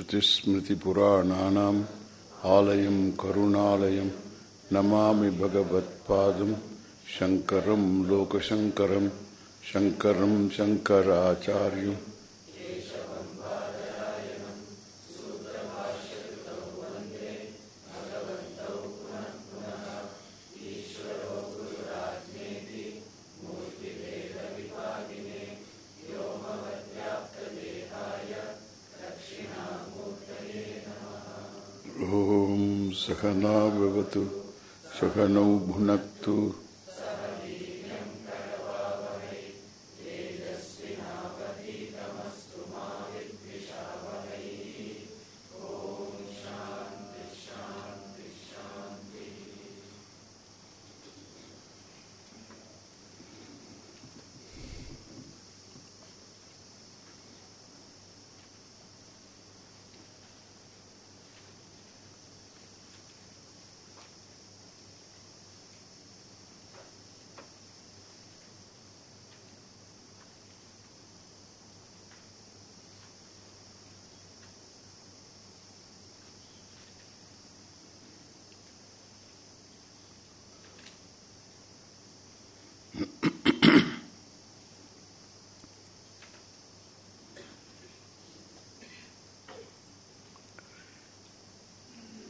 श्रुतिस्मृतिपुराणानाम् आलयं करुणालयं नमामि भगवत्पादं शङ्करं लोकशङ्करं शङ्करं शङ्कराचार्यम्। कर्णौ भुनक्तु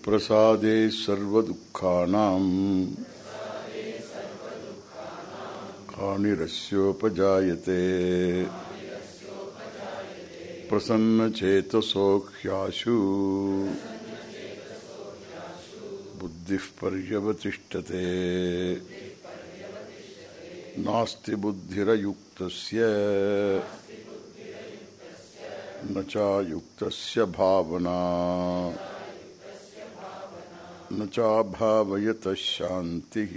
प्रसादे सर्वदुःखानाम्। हानिरस्योपजायते प्रसन्नचेतसो ह्याशु बुद्धिः पर्यवतिष्ठते। नास्ति बुद्धिरयुक्तस्य। न चायुक्तस्य भावना। न चाभावयतः शान्तिः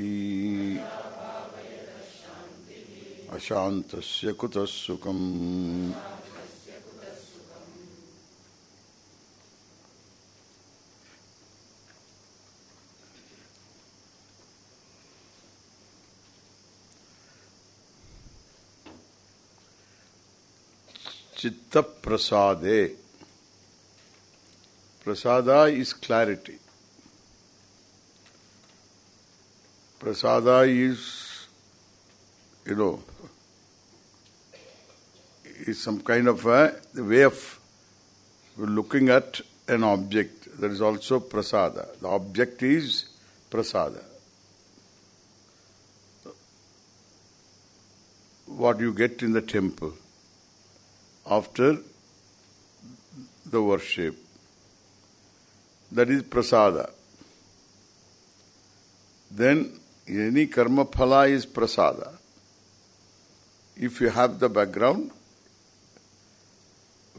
अशान्तस्य कुतः सुखम्? चित्त प्रसादे prasada is clarity prasada is you know is some kind of a way of looking at an object there is also prasada the object is prasada what you get in the temple after the worship. That is prasada. Then any karma phala is prasada. If you have the background,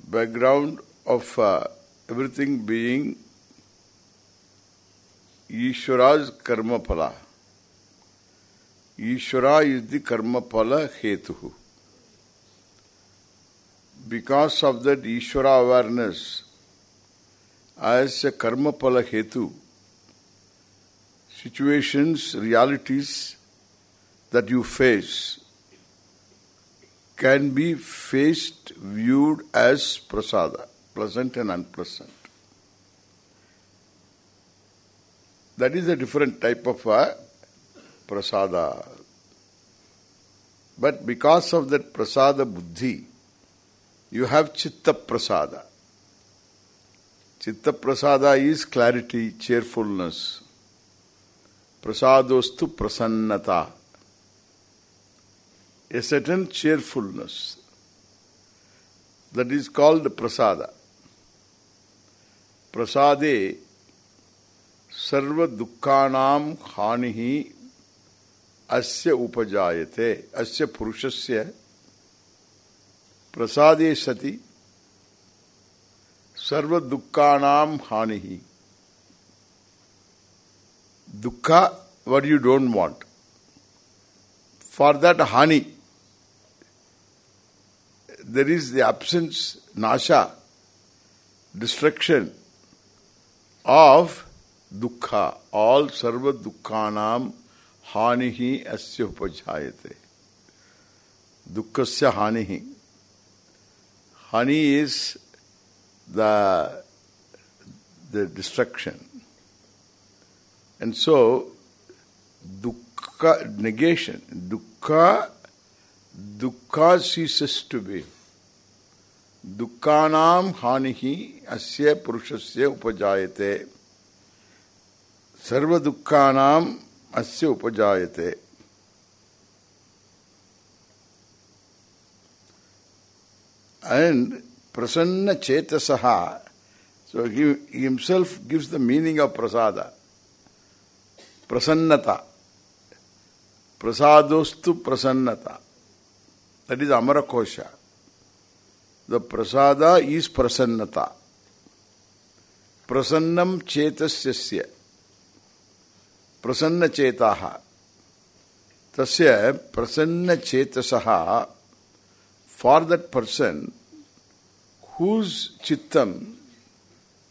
background of uh, everything being Ishvara's karma phala. Ishvara is the karma phala hetu because of that Ishvara awareness as a karma phala hetu, situations, realities that you face can be faced, viewed as prasada, pleasant and unpleasant. That is a different type of a prasada. But because of that prasada buddhi, you have chitta prasada. Chitta prasada is clarity, cheerfulness. प्रसादोस्तु प्रसन्नता। A certain cheerfulness that is called prasad प्रसादे सर्व दुखाणाम हानि ही अस्य उपजायते अस्य पुरुषस्य प्रसादे सति सर्व दुखाणाम हानि ही दुखा what you don't want. For that hani there is the absence nasha destruction of dukkha all sarva dukkhanam hanihi asya upajayate. Dukkasya hanihi. Hani is the the destruction. And so, dukkha, negation, dukkha, dukkha ceases to be. Dukkhanam hanihi asya purushasya upajayate. Sarva dukkhanam asya upajayate. And prasanna chetasaha so he, himself gives the meaning of prasada. That is Amara Kosha. The prasada is prasannata. Prasannam chetasyasya. Prasanna chetaha. Tasya prasanna chetasaha for that person whose chittam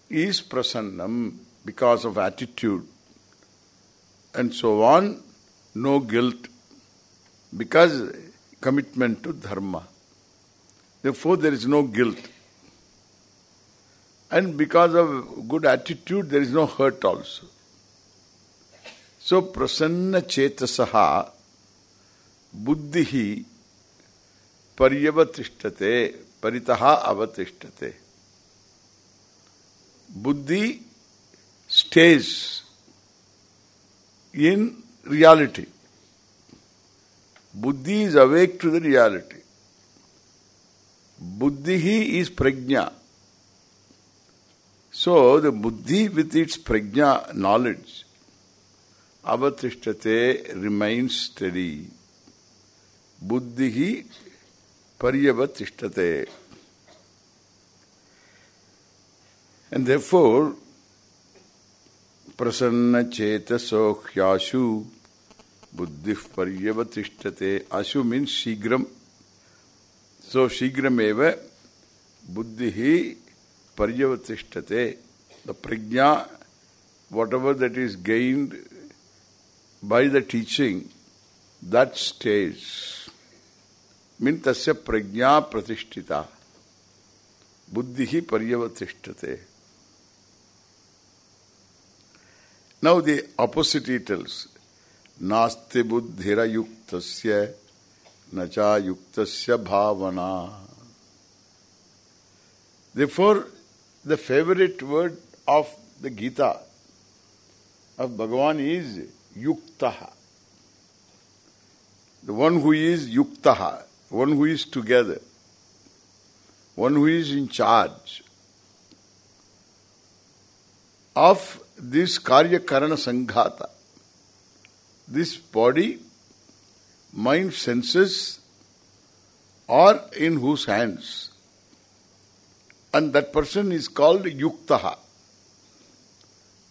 is prasannam because of attitude and so on, no guilt because commitment to dharma. Therefore there is no guilt. And because of good attitude there is no hurt also. So prasanna chetasaha buddhihi paryavatishtate paritaha avatishtate buddhi stays in reality. Buddhi is awake to the reality. Buddhi is prajna. So the buddhi with its prajna knowledge, avatishtate remains steady. Buddhi paryavatishtate. And therefore, prasanna chetaso hyashu buddhi paryavatishtate. Ashu means shigram. So shigrameva buddhi paryavatishtate. The prajna, whatever that is gained by the teaching, that stays. Means tasya prajna pratishtita. Buddhi paryavatishtate. Now the opposite he tells. Nasti buddhira yuktasya nacha yuktasya bhavana. Therefore, the favorite word of the Gita of Bhagavan is yuktaha. The one who is yuktaha, one who is together, one who is in charge of this karya karana sanghata. This body, mind, senses are in whose hands. And that person is called yuktaha.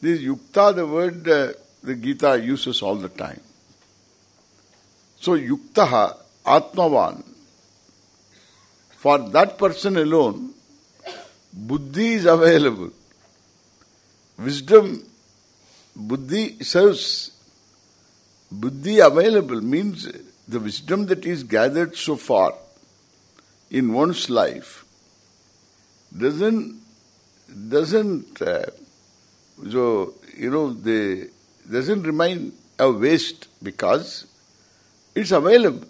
This yukta, the word uh, the Gita uses all the time. So yuktaha, atmavan, for that person alone, buddhi is available. Wisdom, buddhi serves. Buddhi available means the wisdom that is gathered so far in one's life doesn't doesn't uh, so you know the doesn't remain a waste because it's available.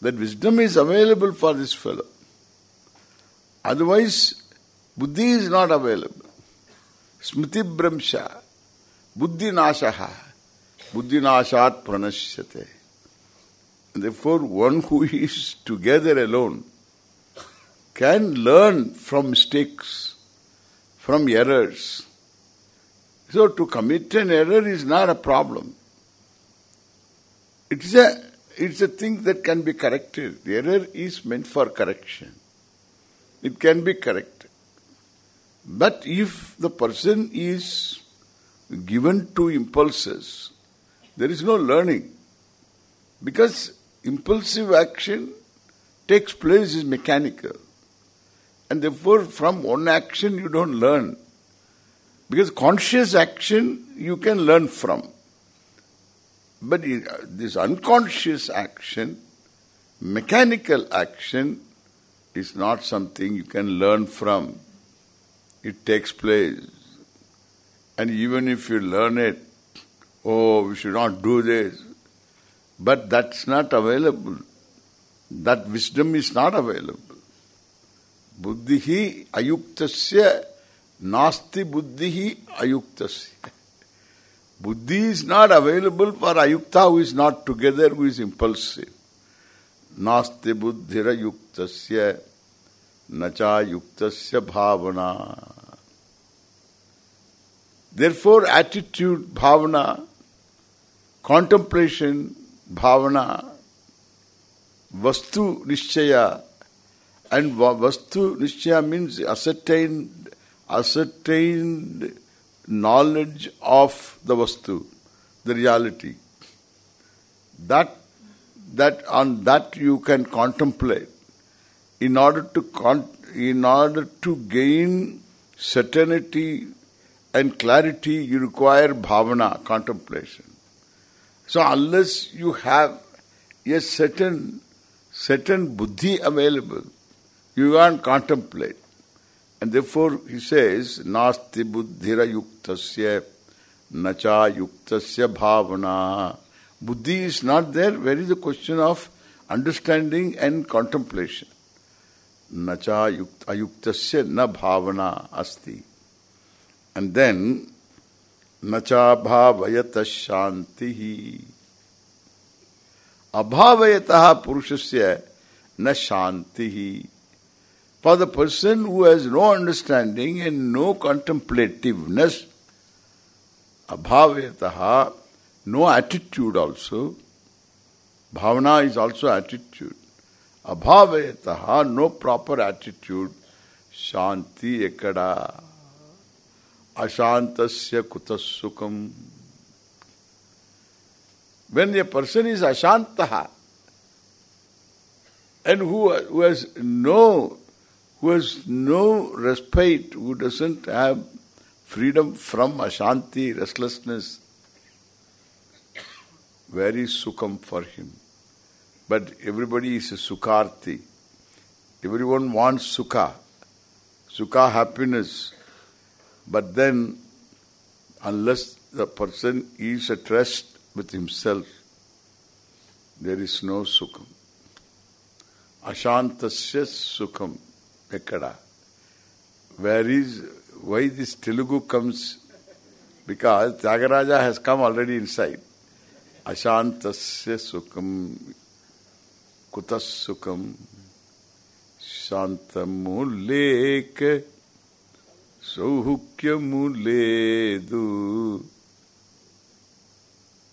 That wisdom is available for this fellow. Otherwise, buddhi is not available. Brahmsha, Buddhi Nashat Pranashyate. Therefore, one who is together alone can learn from mistakes, from errors. So to commit an error is not a problem. It is a it's a thing that can be corrected. The error is meant for correction. It can be corrected. But if the person is given to impulses, there is no learning. Because impulsive action takes place is mechanical. And therefore from one action you don't learn. Because conscious action you can learn from. But this unconscious action, mechanical action, is not something you can learn from. It takes place. And even if you learn it, oh, we should not do this. But that's not available. That wisdom is not available. Buddhihi ayuktasya nasti buddhihi ayuktasya. Buddhi is not available for ayukta who is not together, who is impulsive. Nasti buddhira yuktasya nacha yuktasya bhavana. Therefore, attitude, bhavana, contemplation, bhavana, vastu nishchaya, and vastu nishchaya means ascertained, ascertained knowledge of the vastu, the reality. That that on that you can contemplate in order to con in order to gain certainty and clarity you require bhavana contemplation so unless you have a certain certain buddhi available you can't contemplate and therefore he says nasti buddhira yuktasya nacha yuktasya bhavana Buddhi is not there. Where is the question of understanding and contemplation? Nacha ayuktasya na bhavana asti. And then, nacha bhavayata shantihi. Abhavayataha purushasya na shantihi. For the person who has no understanding and no contemplativeness, abhavayataha no attitude also. Bhavana is also attitude. Abhavayataha, no proper attitude. Shanti ekada. Ashantasya kutasukam. When a person is ashantaha, and who, who has no who has no respite, who doesn't have freedom from ashanti, restlessness, very sukham for him. But everybody is a Sukharthi. Everyone wants Sukha. Sukha happiness. But then, unless the person is at rest with himself, there is no Sukham. Ashantasya Sukham. pekara. Where is, why this Telugu comes? Because Tyagaraja has come already inside. Ashantasya Sukham कुतः सुखम శాంతములేక సౌహుక్యము లేదు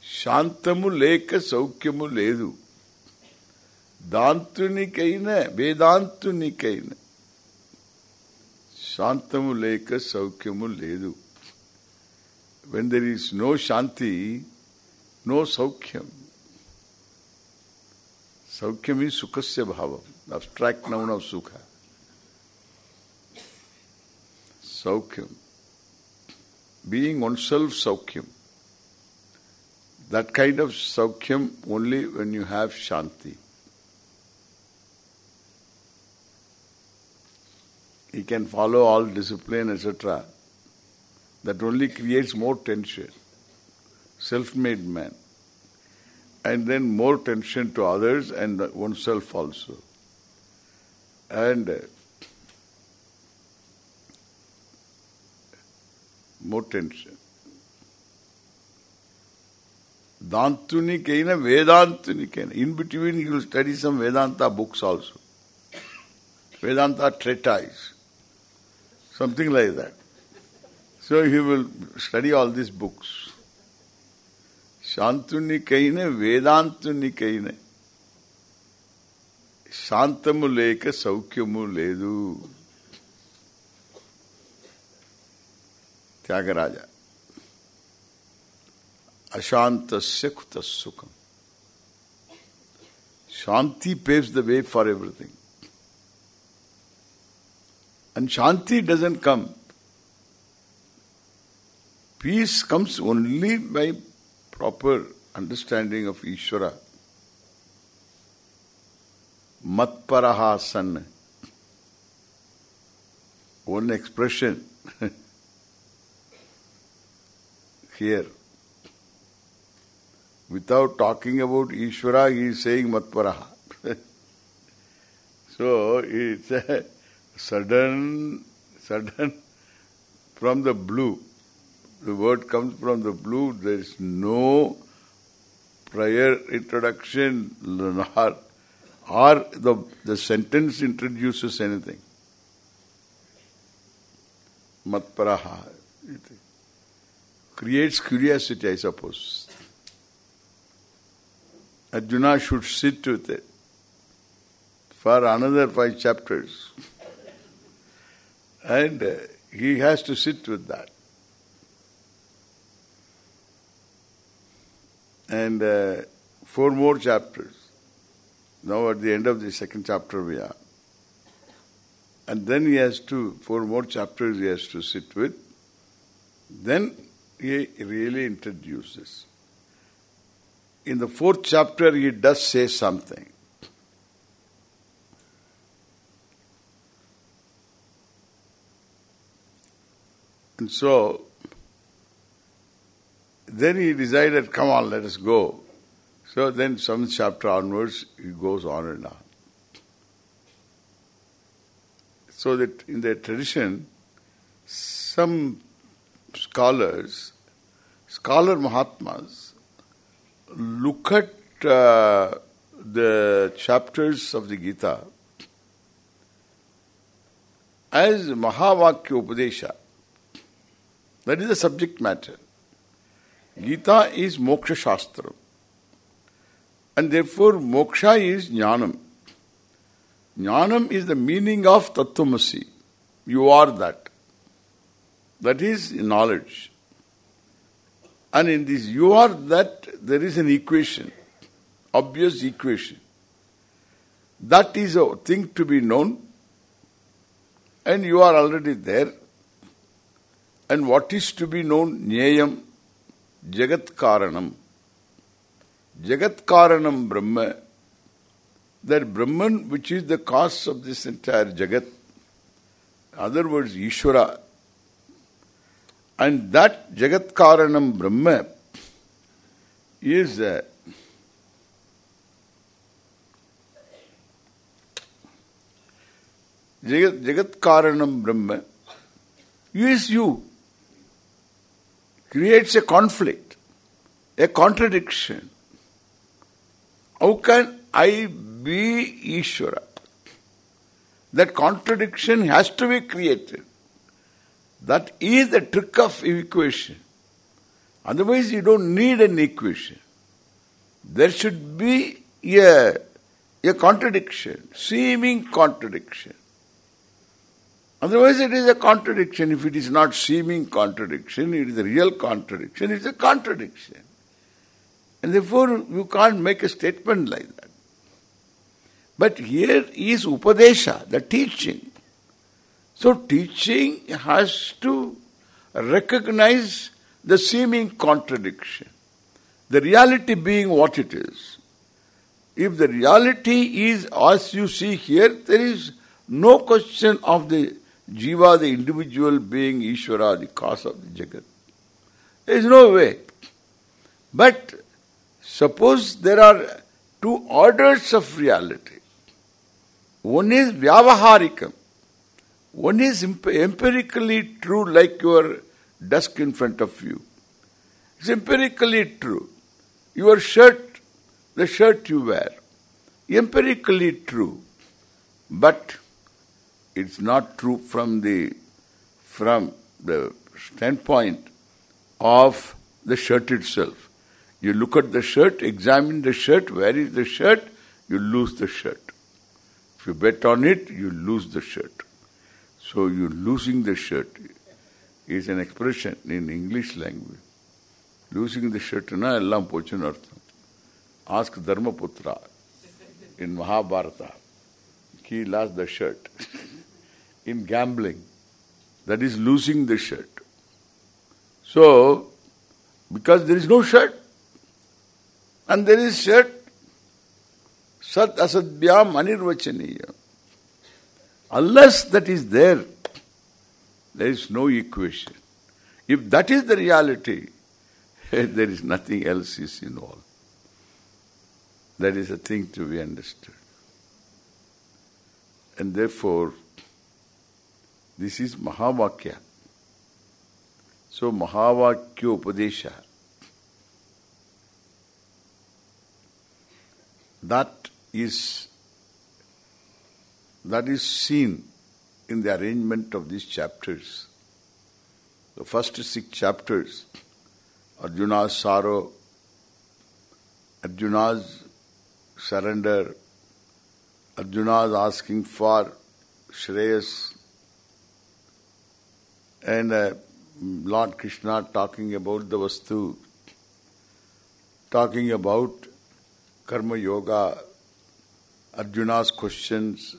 శాంతము లేక సౌఖ్యము లేదు దాంతునికైన వేదాంతునికైన శాంతము లేక సౌఖ్యము లేదు when there is no shanti no saukyam. Saukyam is sukhasya bhava, abstract noun of sukha. Saukyam. Being oneself saukyam. That kind of saukyam only when you have shanti. He can follow all discipline, etc. That only creates more tension self-made man. And then more tension to others and oneself also. And uh, more tension. Dantunikaina, Vedantunikaina. In between you will study some Vedanta books also. Vedanta treatise. Something like that. So he will study all these books. శాంతునికైన వేదాంతునికైన శాంతము లేక సౌఖ్యము లేదు త్యాగరాజ అశాంతస్య కుత సుఖం Shanti paves the way for everything. And Shanti doesn't come. Peace comes only by proper understanding of Ishvara. Matparaha san. One expression. here. Without talking about Ishvara, he is saying Matparaha. so it's a sudden, sudden, from the blue. The word comes from the blue, there is no prior introduction or, or the, the sentence introduces anything. Matparaha. It Creates curiosity, I suppose. Arjuna should sit with it for another five chapters. And he has to sit with that. And uh, four more chapters. Now at the end of the second chapter we are. And then he has to, four more chapters he has to sit with. Then he really introduces. In the fourth chapter he does say something. And so, then he decided, come on, let us go. So then some chapter onwards, he goes on and on. So that in the tradition, some scholars, scholar Mahatmas, look at uh, the chapters of the Gita as Mahavakya Upadesha. That is the subject matter. Gita is Moksha Shastra. And therefore Moksha is Jnanam. Jnanam is the meaning of Tattvamasi. You are that. That is knowledge. And in this you are that, there is an equation, obvious equation. That is a thing to be known and you are already there. And what is to be known? Nyayam, Jagat Karanam. Jagat Karanam Brahma. That Brahman which is the cause of this entire Jagat. Other words, Ishvara. And that Jagat Karanam Brahma is uh, Jagat, Jagat Karanam Brahma is you. Creates a conflict, a contradiction. How can I be Ishvara? That contradiction has to be created. That is the trick of equation. Otherwise you don't need an equation. There should be a, a contradiction, seeming contradiction. Otherwise it is a contradiction. If it is not seeming contradiction, it is a real contradiction, it is a contradiction. And therefore you can't make a statement like that. But here is Upadesha, the teaching. So teaching has to recognize the seeming contradiction. The reality being what it is. If the reality is as you see here, there is no question of the Jiva, the individual being Ishvara, the cause of the Jagat. There is no way. But suppose there are two orders of reality. One is Vyavaharikam. One is empirically true like your desk in front of you. It's empirically true. Your shirt, the shirt you wear, empirically true. But it's not true from the from the standpoint of the shirt itself. You look at the shirt, examine the shirt, where is the shirt, you lose the shirt. If you bet on it, you lose the shirt. So you're losing the shirt is an expression in English language. Losing the shirt na ellam pochun artham. Ask Dharmaputra in Mahabharata. He lost the shirt. in gambling. That is losing the shirt. So, because there is no shirt, and there is shirt, sat asadbyam anirvachaniya. Unless that is there, there is no equation. If that is the reality, there is nothing else is involved. That is a thing to be understood. And therefore, this is Mahavakya. So Mahavakya Upadesha. That is that is seen in the arrangement of these chapters. The first six chapters, Arjuna's sorrow, Arjuna's surrender, Arjuna's asking for Shreyas, and uh, Lord Krishna talking about the Vastu, talking about Karma Yoga, Arjuna's questions,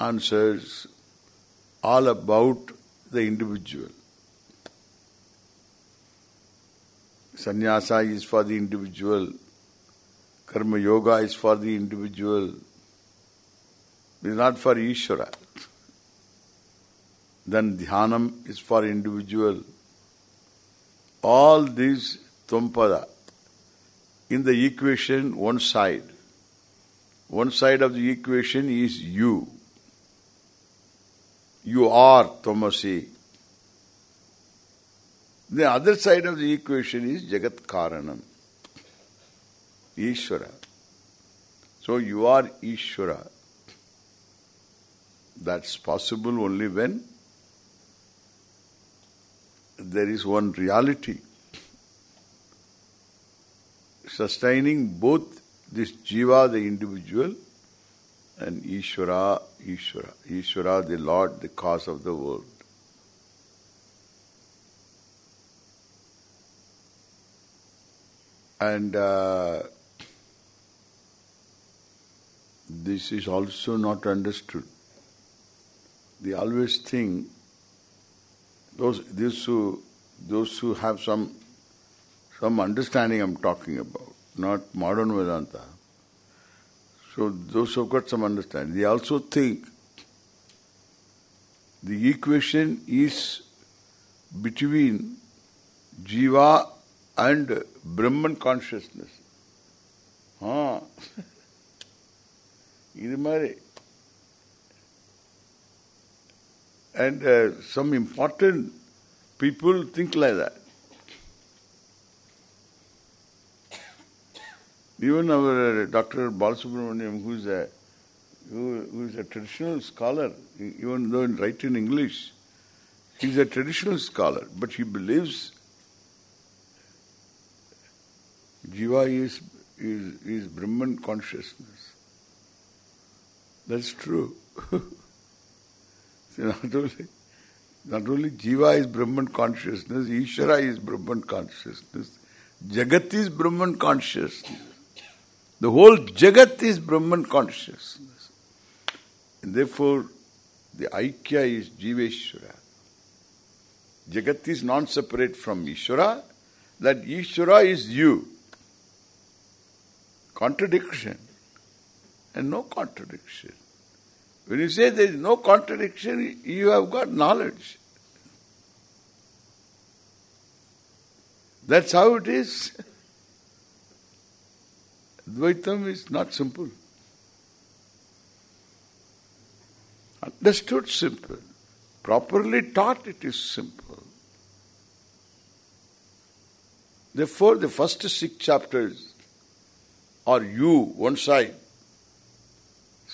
answers, all about the individual. Sannyasa is for the individual. Karma Yoga is for the individual. It is not for Ishvara. Then Dhyanam is for individual. All these Thampada. In the equation, one side. One side of the equation is you. You are Tamasi. The other side of the equation is Jagat Karanam. Ishvara. So you are Ishvara. That's possible only when there is one reality sustaining both this jiva, the individual, and Ishvara, Ishvara. Ishvara, the Lord, the cause of the world. And uh, this is also not understood. They always think those those who those who have some some understanding I'm talking about, not modern Vedanta. So those who've got some understanding, they also think the equation is between jiva and Brahman consciousness. Ah. இது மாதிரி and uh, some important people think like that. Even our uh, Dr. Balasubramaniam, who is a who, who is a traditional scholar, even though he write in English, he is a traditional scholar, but he believes Jiva is is is Brahman consciousness. That's true. See, not only not only Jiva is Brahman consciousness, Ishvara is Brahman consciousness, Jagat is Brahman consciousness. The whole Jagat is Brahman consciousness. And therefore, the Aikya is Jiveshwara. Jagat is non-separate from Ishvara, that Ishvara is you. Contradiction. And no contradiction. When you say there is no contradiction, you have got knowledge. That's how it is. Dvaitam is not simple. Understood simple. Properly taught it is simple. Therefore the first six chapters are you, one side.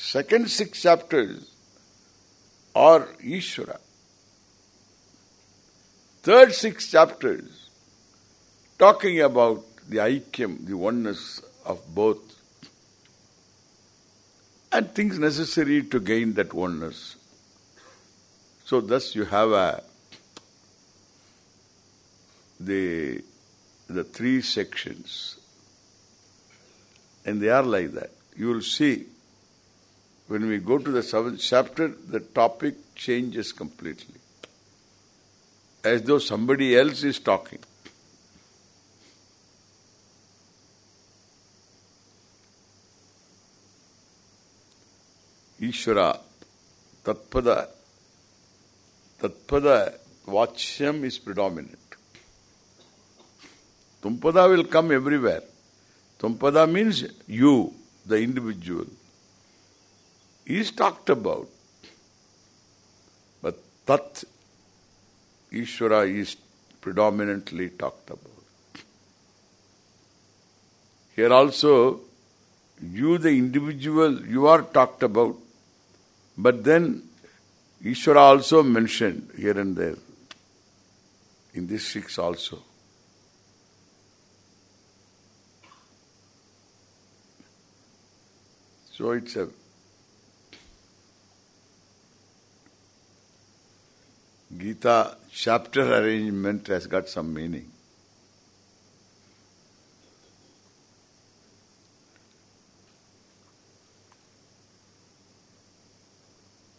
Second six chapters are Ishvara. Third six chapters talking about the aikyam, the oneness of both and things necessary to gain that oneness. So thus you have a the the three sections and they are like that. You will see when we go to the seventh chapter, the topic changes completely. As though somebody else is talking. Ishvara, Tatpada, Tatpada Vachyam is predominant. Tumpada will come everywhere. Tumpada means you, the individual, is talked about. But Tat, Ishvara is predominantly talked about. Here also, you the individual, you are talked about, but then Ishvara also mentioned here and there, in these six also. So it's a Gita chapter arrangement has got some meaning.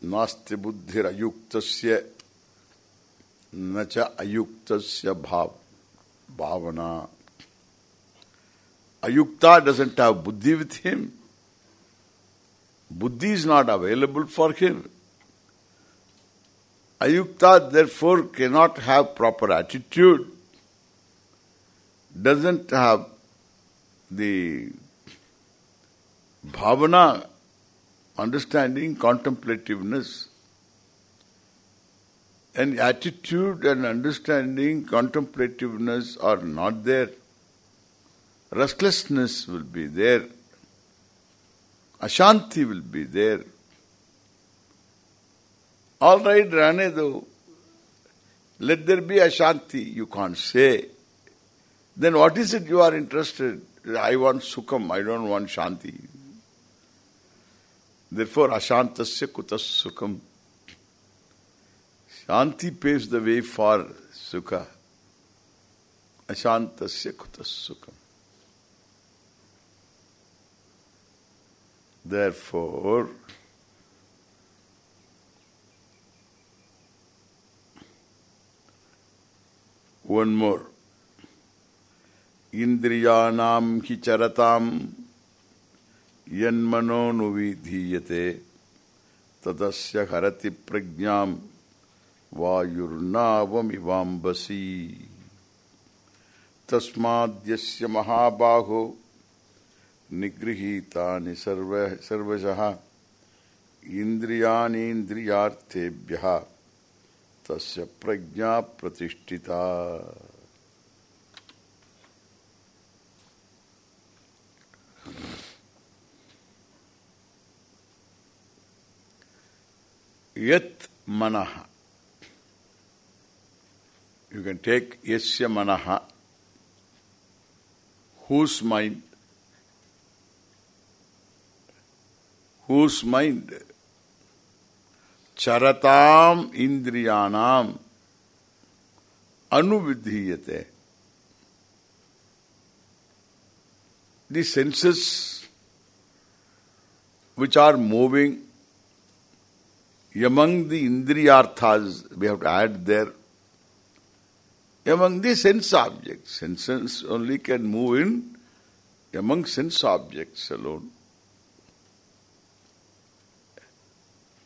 नास्ति बुद्धिर अयुक्तस्य न च अयुक्तस्य भाव भावना ayukta doesn't have buddhi with him buddhi is not available for him ayukta therefore cannot have proper attitude doesn't have the bhavana understanding, contemplativeness. And attitude and understanding, contemplativeness are not there. Restlessness will be there. Ashanti will be there. All right, Rane, though, let there be Ashanti, you can't say. Then what is it you are interested? I want Sukham, I don't want Shanti. Therefore, ashantasya kutas sukham. Shanti paves the way for sukha. Ashantasya kutas sukham. Therefore, one more. Indriyanam hi charatam यन्मनोनुविधीयते तदस्य हरति प्रज्ञाम वायुर्नावमिवाम्बसी तस्माद्यस्य महाबाहो निगृहीतानि सर्व सर्वशः इन्द्रियाणीन्द्रियार्थेभ्यः तस्य प्रज्ञा प्रतिष्ठिता Yat manaha. You can take yasya manaha, whose mind, whose mind, charatam indriyanam anuvidhiyate. The senses which are moving among the indriyarthas, we have to add there, among the sense objects. Senses only can move in among sense objects alone.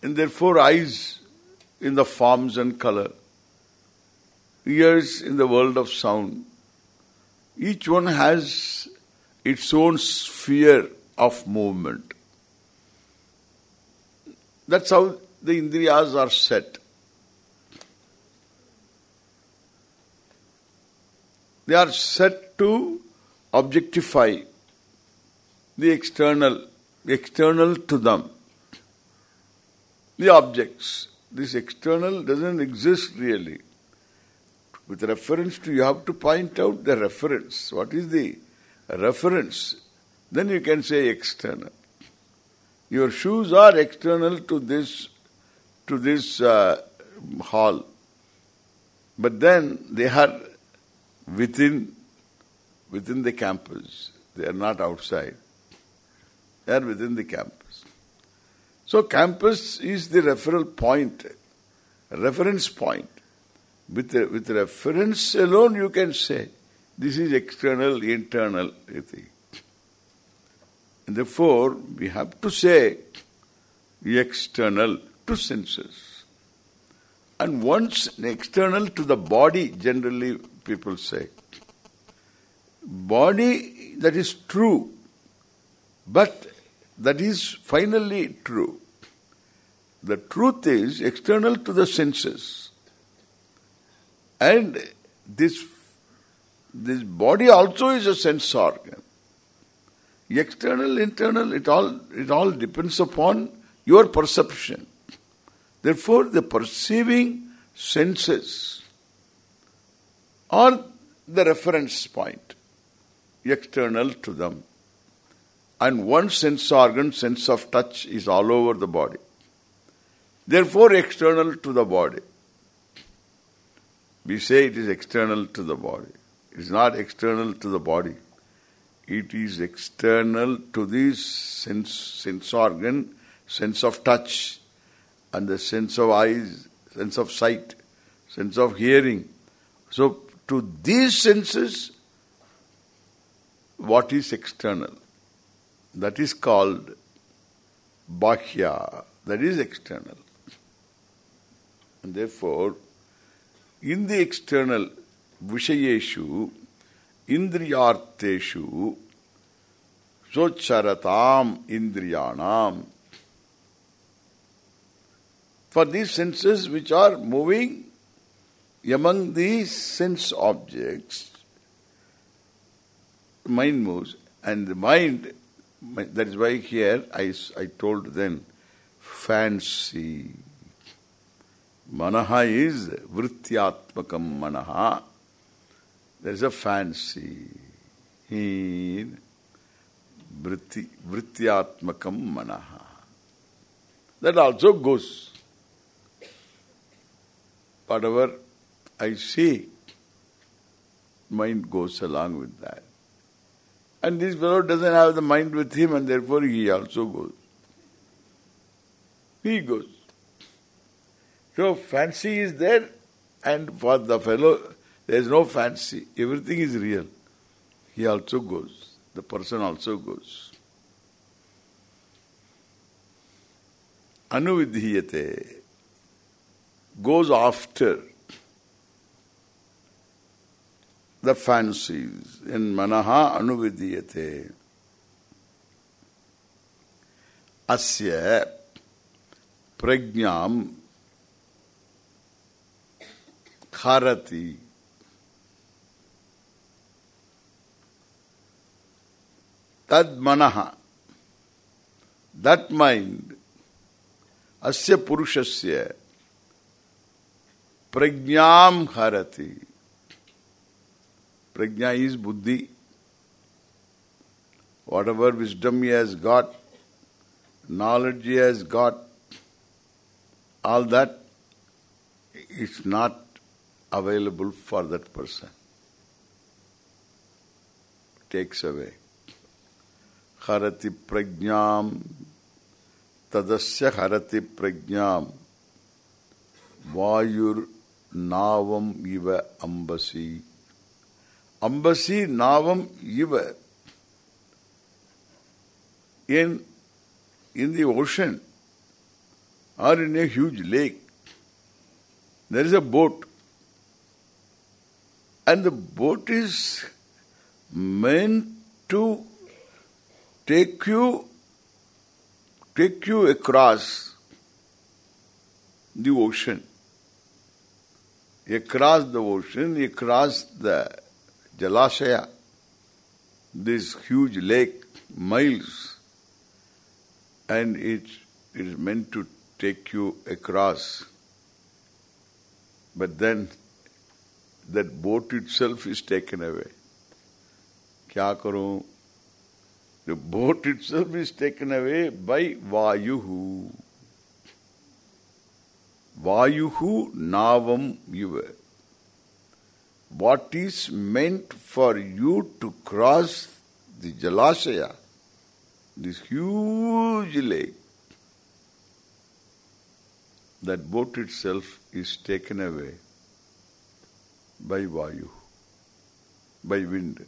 And therefore eyes in the forms and color, ears in the world of sound. Each one has its own sphere of movement. That's how the indriyas are set. They are set to objectify the external, external to them. The objects. This external doesn't exist really. With reference to, you have to point out the reference. What is the reference? Then you can say external. Your shoes are external to this to this uh, hall. But then they are within within the campus. They are not outside. They are within the campus. So campus is the referral point, reference point. With with reference alone you can say this is external, internal. And therefore we have to say external to senses. And once external to the body, generally people say. body that is true, but that is finally true. The truth is external to the senses. And this this body also is a sense organ. External, internal, it all it all depends upon your perception. Therefore, the perceiving senses are the reference point, external to them. And one sense organ, sense of touch, is all over the body. Therefore, external to the body. We say it is external to the body. It is not external to the body. It is external to this sense, sense organ, sense of touch, and the sense of eyes, sense of sight, sense of hearing. So, to these senses, what is external? That is called Bahya. That is external. And therefore, in the external Vishayeshu, Indriyarteshu, Socharatam Indriyanam. For these senses which are moving among these sense objects, mind moves, and the mind, that is why here I, I told then, fancy. Manaha is vrityatmakam manaha. There is a fancy. In vritti, vrityatmakam manaha. That also goes. Whatever I see, mind goes along with that. And this fellow doesn't have the mind with him and therefore he also goes. He goes. So fancy is there and for the fellow there is no fancy. Everything is real. He also goes. The person also goes. Anuvidhiyate goes after the fancies. In manaha anuvidhiyate. Asya prajnam harati tad manaha that mind asya purushasya prajnam harati prajna is buddhi whatever wisdom he has got knowledge he has got all that is not available for that person takes away harati prajnam tadasya harati prajnam vayur navam iva ambasi ambasi navam iva in in the ocean or in a huge lake there is a boat. And the boat is meant to take you take you across the ocean. Across the ocean, across the Jalashaya, this huge lake, miles, and it is meant to take you across. But then that boat itself is taken away. Kya karu? The boat itself is taken away by Vayuhu. Vayuhu navam yuva. What is meant for you to cross the Jalashaya, this huge lake, that boat itself is taken away by Vayu, by wind.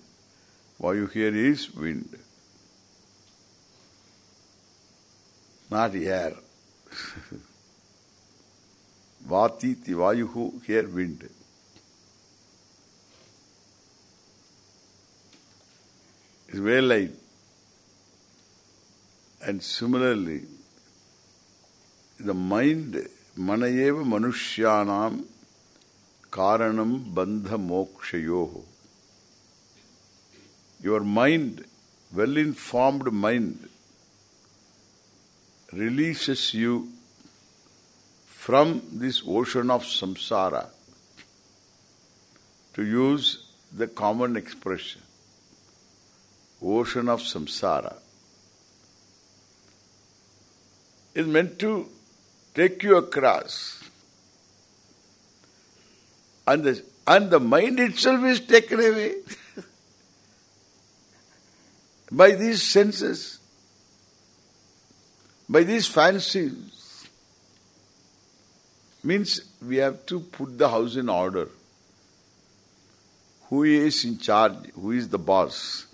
Vayu here is wind. Not air. Vati Vayuhu, here wind. Is very light. And similarly, the mind, manayeva manushyanam karanam bandha mokshayoho. Your mind, well-informed mind, releases you from this ocean of samsara to use the common expression ocean of samsara is meant to take you across and the, and the mind itself is taken away by these senses by these fancies. Means we have to put the house in order. Who is in charge? Who is the boss?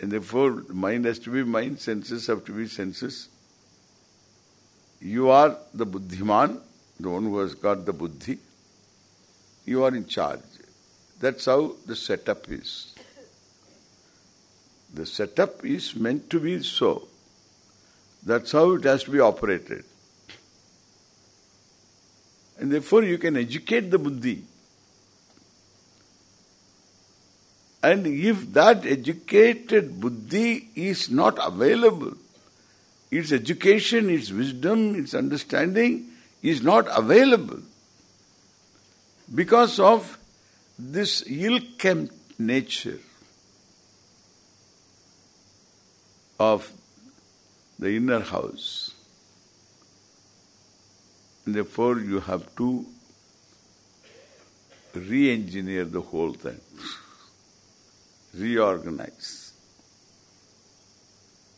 And therefore, mind has to be mind, senses have to be senses. You are the buddhiman, the one who has got the buddhi. You are in charge. That's how the setup is. The setup is meant to be so. That's how it has to be operated. And therefore you can educate the buddhi. And if that educated buddhi is not available, its education, its wisdom, its understanding is not available because of this ill-kept nature of the inner house. Therefore you have to re-engineer the whole thing, reorganize.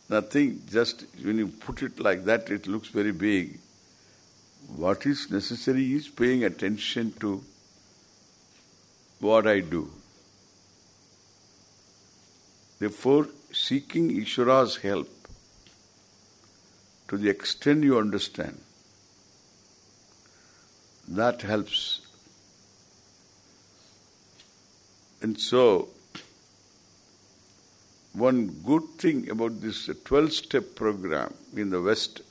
Nothing, just when you put it like that, it looks very big. What is necessary is paying attention to what I do. Therefore, seeking Ishvara's help to the extent you understand, that helps. And so, one good thing about this 12-step program in the West,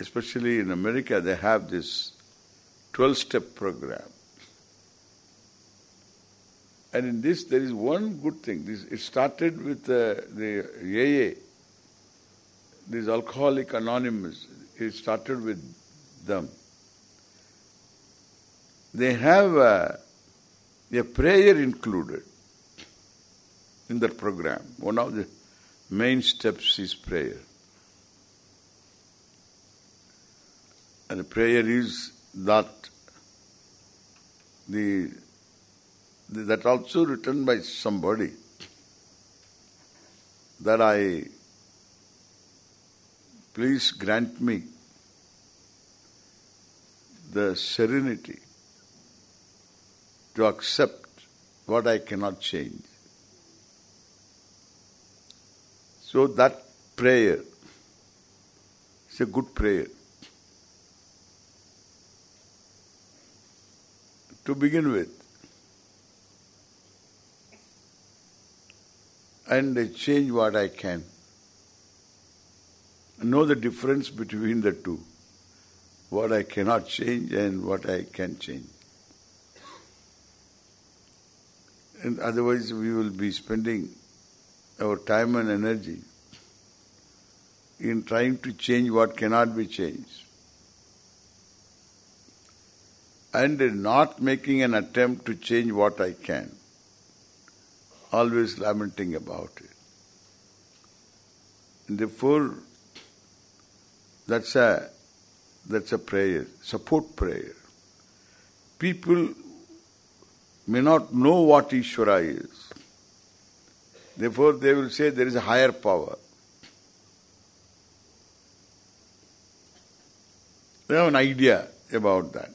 especially in America, they have this 12-step program. And in this, there is one good thing. This It started with uh, the AA, this Alcoholic Anonymous. It started with them. They have a, a prayer included in that program. One of the main steps is prayer. And prayer is that the that also written by somebody that I please grant me the serenity to accept what I cannot change. So that prayer is a good prayer. To begin with, and change what I can. Know the difference between the two. What I cannot change and what I can change. And otherwise we will be spending our time and energy in trying to change what cannot be changed. And not making an attempt to change what I can always lamenting about it. And therefore, that's a that's a prayer, support prayer. People may not know what Ishvara is. Therefore, they will say there is a higher power. They have an idea about that.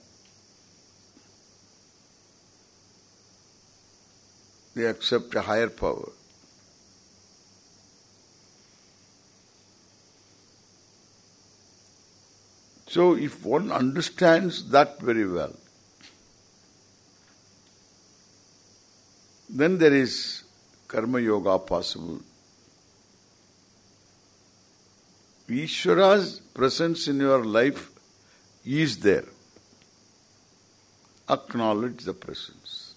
They accept a higher power. So if one understands that very well, then there is karma yoga possible. Ishvara's presence in your life is there. Acknowledge the presence.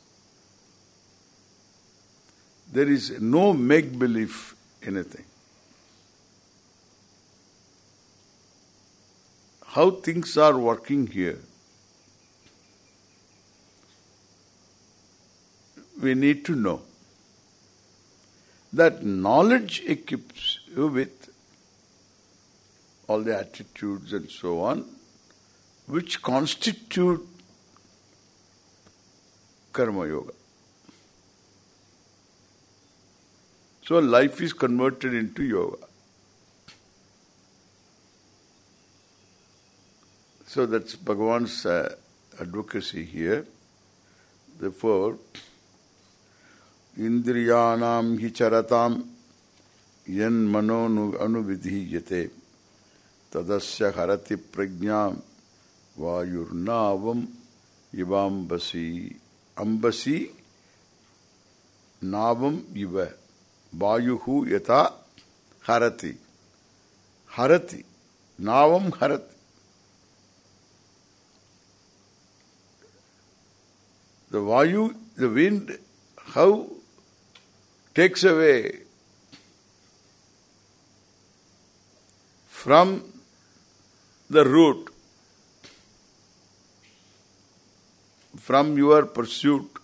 There is no make-believe anything. How things are working here. We need to know that knowledge equips you with all the attitudes and so on, which constitute karma yoga. So life is converted into yoga. So that's Bhagavan's uh, advocacy here. Therefore, Indriyanam hi charatam yan mano anuvidhiyate tadasya harati prajnam vayurnavam ivambasi ambasi navam iva vayuhu yata harati harati navam harati the vayu the wind how takes away from the route from your pursuit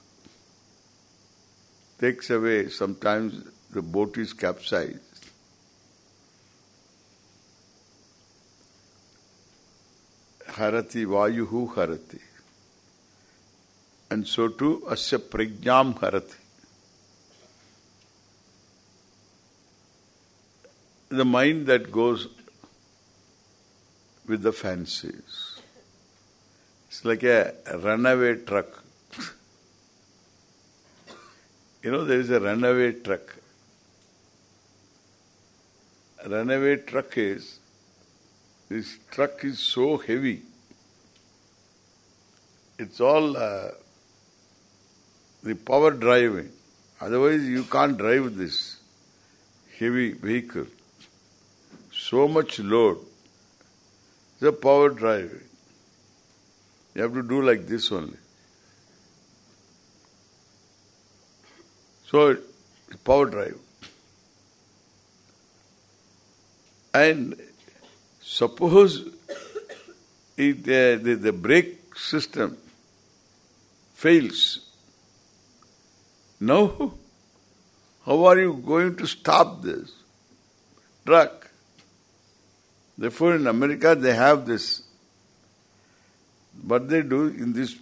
takes away sometimes the boat is capsized. Harati vayuhu harati. And so too asya prajnam harati. The mind that goes with the fancies. It's like a runaway truck. you know, there is a runaway truck. Runaway truck is, this truck is so heavy. It's all uh, the power driving. Otherwise you can't drive this heavy vehicle so much load. The power driving. You have to do like this only. So, power drive. And suppose it, uh, the, the brake system fails. Now, how are you going to stop this truck? Therefore, in America, they have this. What they do in these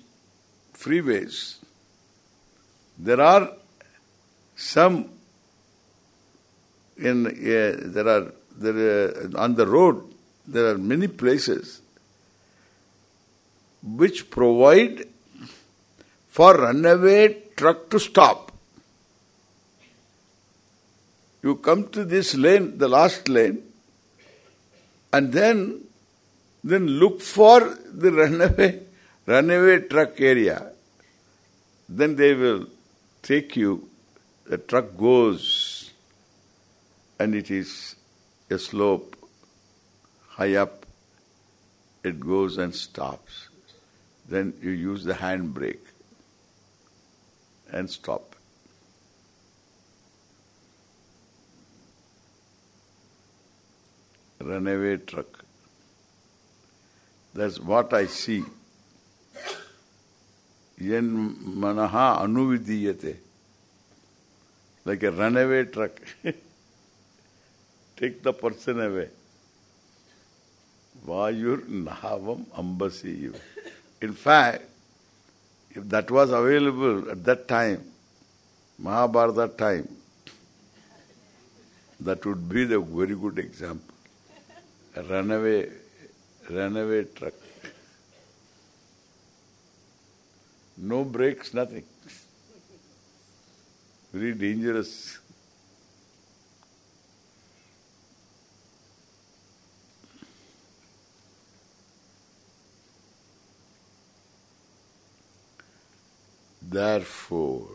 freeways, there are some in uh, there are there uh, on the road there are many places which provide for runaway truck to stop. You come to this lane, the last lane, and then then look for the runaway runaway truck area. Then they will take you. The truck goes and it is a slope high up. It goes and stops. Then you use the handbrake and stop. runaway truck. That's what I see. Yen manaha anuvidiyate. Like a runaway truck. Take the person away. Vayur nahavam ambasi. In fact, if that was available at that time, Mahabharata time, that would be the very good example A runaway, runaway truck. No brakes, nothing. Very dangerous. Therefore,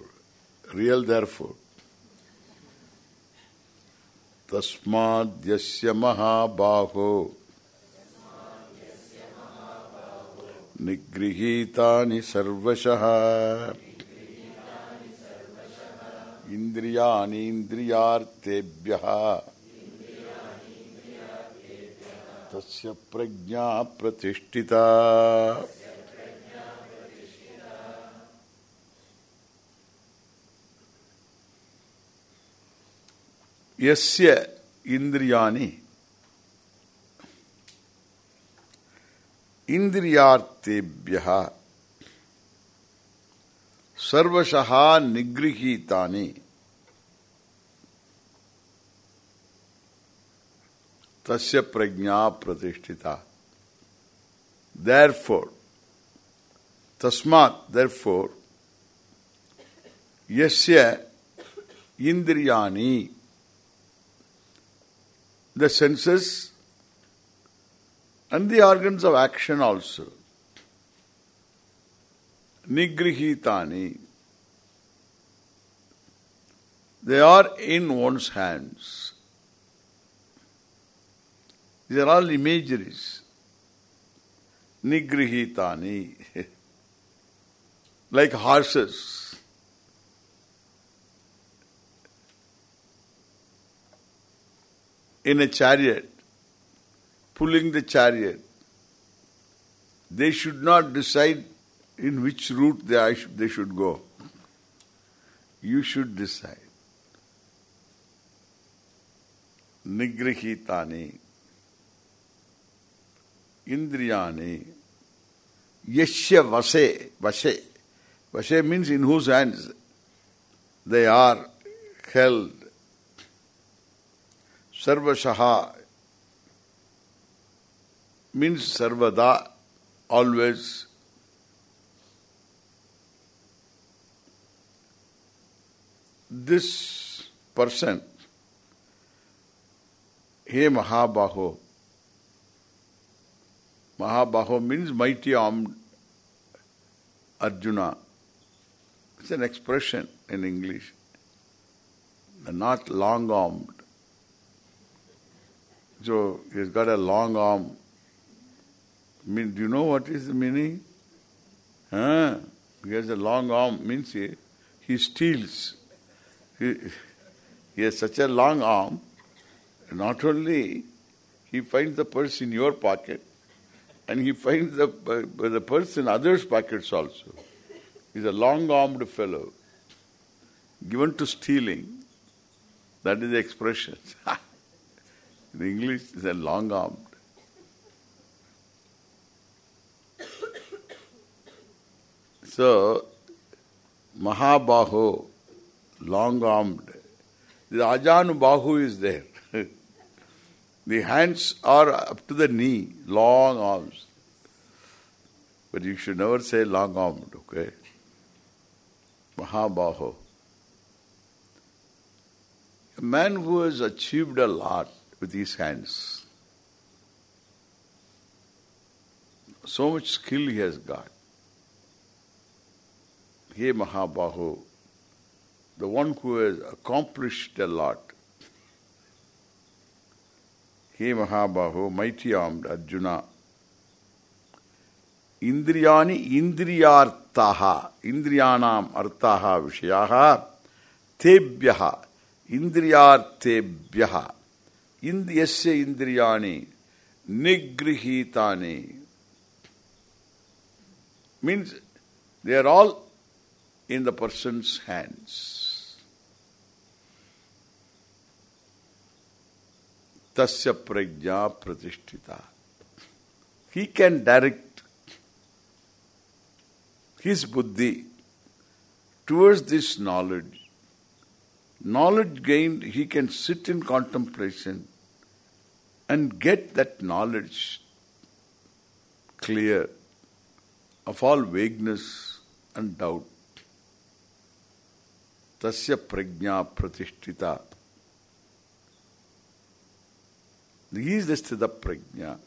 real therefore, तस्माद्यस्य महाबाहो निगृहीतानि सर्वशः इन्द्रियाणीन्द्रियार्थेभ्यः तस्य प्रज्ञा प्रतिष्ठिता यस्य इन्द्रियाणि इन्द्रियार्थेभ्यः सर्वशः निगृहीतानि तस्य प्रज्ञा प्रतिष्ठिता therefore तस्मात् therefore यस्य इंद्रियाणि the senses and the organs of action also. Nigrihitani. They are in one's hands. These are all imageries. Nigrihitani. like horses. In a chariot pulling the chariot, they should not decide in which route they, they should go. You should decide. Nigrihitani Indriyani Yashya Vase Vase Vase means in whose hands they are held. Sarvashaha means sarvada, always. This person, he Mahabaho, Mahabaho means mighty armed Arjuna. It's an expression in English. Not long armed. So he's got a long arm mean, do you know what is the meaning? Huh? He has a long arm, means he, he steals. He, he has such a long arm, not only he finds the purse in your pocket, and he finds the, uh, the purse in others' pockets also. He's a long-armed fellow, given to stealing. That is the expression. in English, it's a long-armed. So, Mahabaho, long-armed. The Ajanu Bahu is there. the hands are up to the knee, long arms. But you should never say long-armed, okay? Mahabaho. A man who has achieved a lot with his hands. So much skill he has got. He Mahabahu, the one who has accomplished a lot. He Mahabahu, mighty armed Arjuna. Indriyani indriyartaha, indriyanam artaha vishayaha, tebhyaha, indriyartebhyaha, indriyasya indriyani, nigrihitani. Means they are all in the person's hands. Tasya prajna pratishtita. He can direct his buddhi towards this knowledge. Knowledge gained, he can sit in contemplation and get that knowledge clear of all vagueness and doubt. Prajna pratishtita. He is the sthita prajna.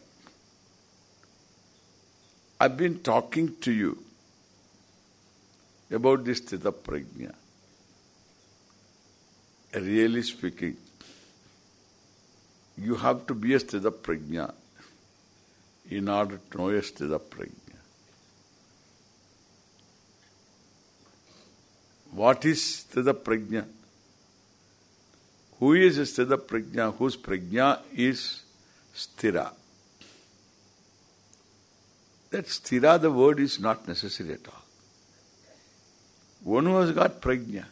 I've been talking to you about this sthita prajna. Really speaking, you have to be a sthita prajna in order to know a sthita prajna. What is sthita prajna? Who is a sthita prajna? Whose prajna is sthira. That sthira, the word is not necessary at all. One who has got prajna,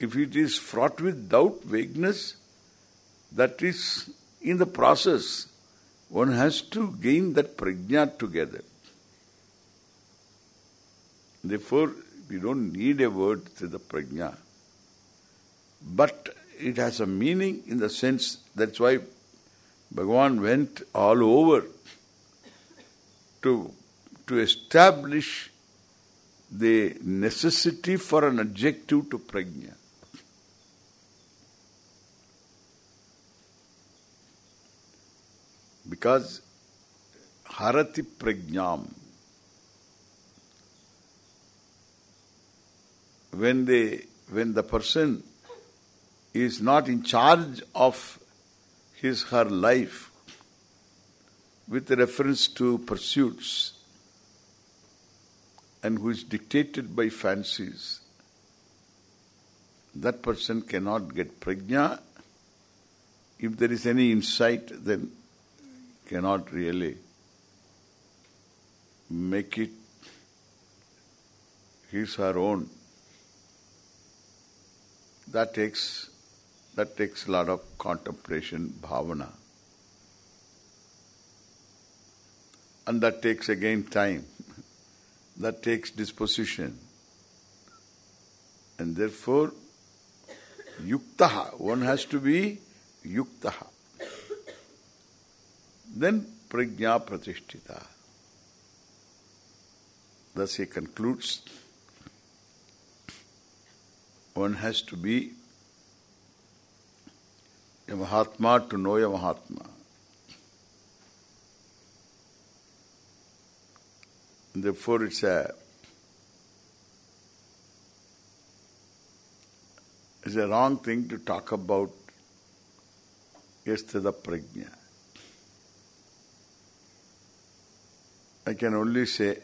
if it is fraught with doubt, vagueness, that is in the process. One has to gain that prajna together. Therefore, we don't need a word to the prajna. But it has a meaning in the sense, that's why Bhagavan went all over to, to establish the necessity for an adjective to prajna. Because harati prajnam when they when the person is not in charge of his her life with reference to pursuits and who is dictated by fancies that person cannot get prajna. If there is any insight then cannot really make it his her own that takes that takes a lot of contemplation, bhavana. And that takes again time. that takes disposition. And therefore, yuktaha, one has to be yuktaha. Then prajna pratishtita. Thus he concludes one has to be a Mahatma to know a Mahatma. Therefore it's a it's a wrong thing to talk about the prajna. I can only say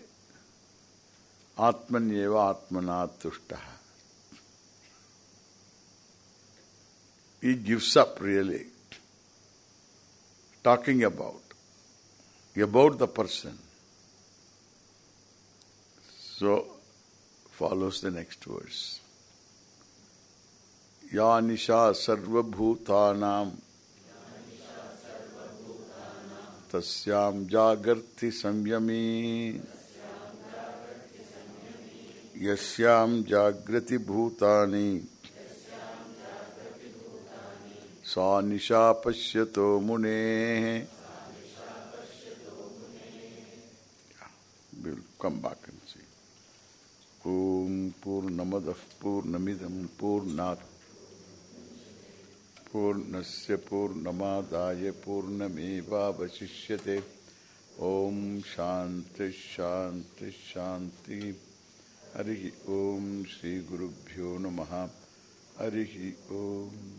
Atmanyeva Atmana Tushtaha. He gives up really talking about about the person. So follows the next verse. Ya nisha bhutanam tasyam jagarti samyami yasyam jagrati bhutani सा निशा पश्यतो मुने। कम बाक ओम पूर्णमद पूर्णमिदम पूर्णात्। पूर्णस्य पूर्णमादाय पूर्णमेवावशिष्यते। ओम शांति शांति शांति। हरि ओम श्री गुरुभ्यो नम। हरि ओम।